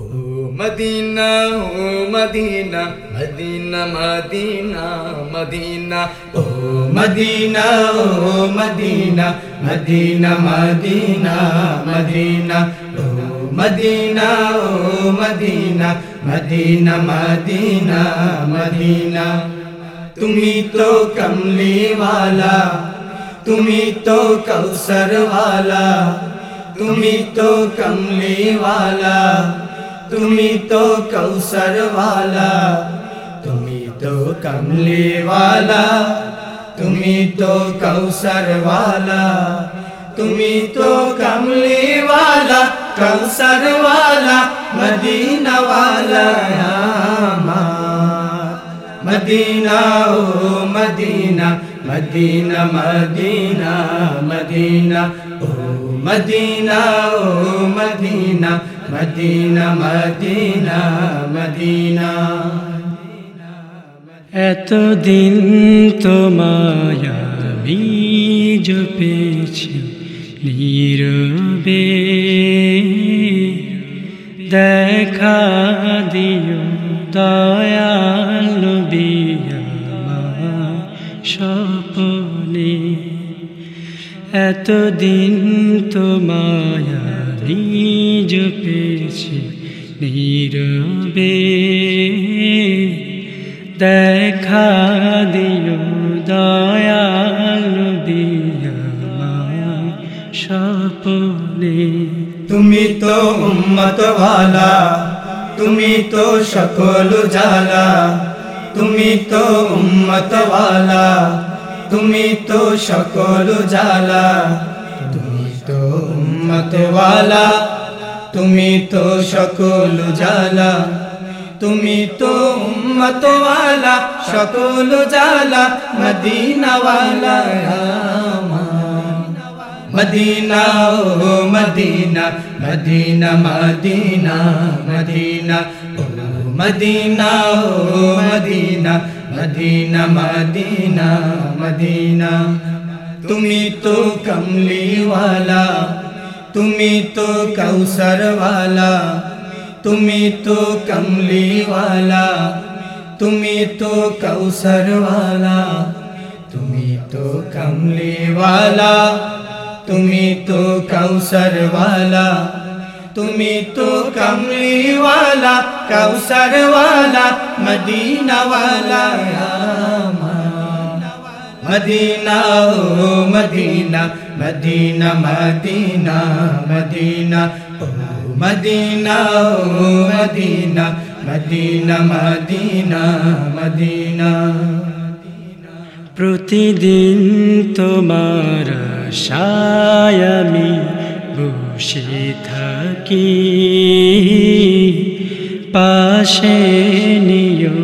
ओ Medina ओ Medina Medina Medina Medina. ओ Medina ओ मदीना मदीना मदीना मदीना। ओ मदीना ओ मदीना मदीना मदीना मदीना। तुम्ही तो कमली वाला तुम्ही तो कौसर वाला तुम्ही तो कमली वाला तुम्ही तो कौसर वाला तुम्ही तो कमले वाला तुम्ही तो कौसर वाला तुम्ही तो कमले वाला कौसर वाला मदीना वाला मदीना ओ मदीना मदीना मदीना ओ Medina Madina Medina Medina Medina. এতদিন তোমায় আমি জপেছি নীরবে। দেখা দিও দয়াল স্বপনে। এতদিন তোমায় নিজ পেছি নীরবে। দেখা দিও দয়ালু দিয়া মায়া স্বপনে। তুমি তো উম্মত ভালা, তুমি তো সকল জালা তুমি তো উম্মত ভালা, তুমি তো সকল জালা তো উম্মতওয়ালা, তুমি তো সকল জালা তুমি তো উম্মতওয়ালা, সকল জালা মদিনাওয়ালা মদিনা, ও মদিনা মদিনা মদিনা মদিনা, ও মদিনা ও মদিনা মদিনা মদিনা মদিনা। तुम्ही तो कमली वाला तुम्ही तो कौसर वाला तुम्ही तो कमली वाला तुम्ही तो कौसर वाला तुम्ही तो कमली वाला तुम्ही तो कौसर वाला तुम्ही तो कमली वाला कौसर वाला मदीना वाला মদিনা ও মদিনা মদিনা মদিনা মদিনা ও মদিনা ও মদিনা মদিনা মদিনা মদিনা প্রতিদিন তোমার সায়ামি বসে থাকি পাশে নিও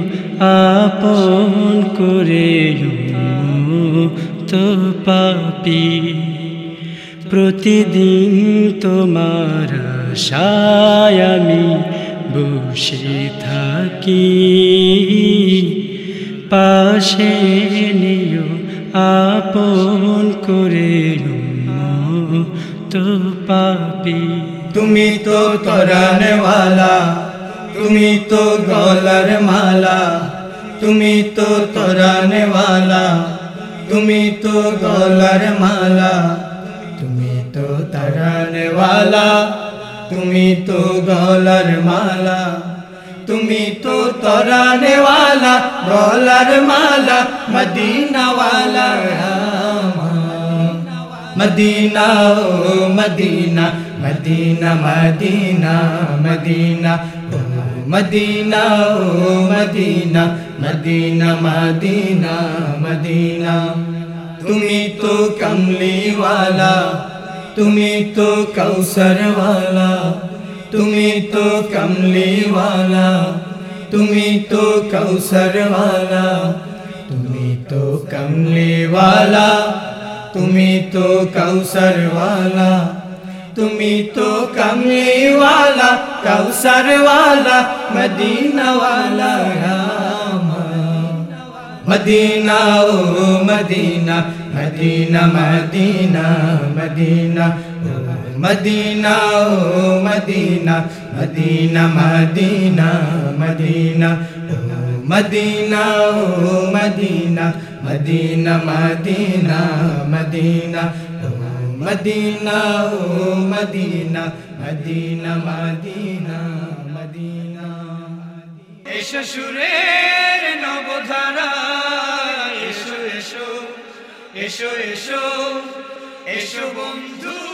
আপন করে প্রতিদিন তোমার আশায় আমি বসে থাকি। পাশে নিও, আপন করে তো পাপি। তুমি তো তরানওয়ালা তুমি তো গলার মালা, তুমি তো তরানওয়ালা তুমি তো গলার মালা। धराने वाला, तुम्ही तो डॉलर माला, तुम्ही तो तोराने वाला डॉलर माला, मदीना वाला मदीना, ओ मदीना मदीना मदीना मदीना, ओ मदीना ओ मदीना मदीना मदीना मदीना। तुम्ही तो कमली वाला तुम्हें तो कौसर वाला तुम्हें तो कमली वाला तुम्हें तो कौसर वाला तुम्हें तो कमले वाला तुम्हें तो कौसर वाला तुम्हें तो कमले वाला कौसर वाला मदीना वाला मदीना, ओ Medina Medina Medina Medina Medina ও Medina Medina Medina Medina Medina ও Medina Medina Medina Medina Medina ও মদিনা মদিনা মদিনা মদিনা এসো সুরের নবধারা এসো এসো এসো বন্ধু।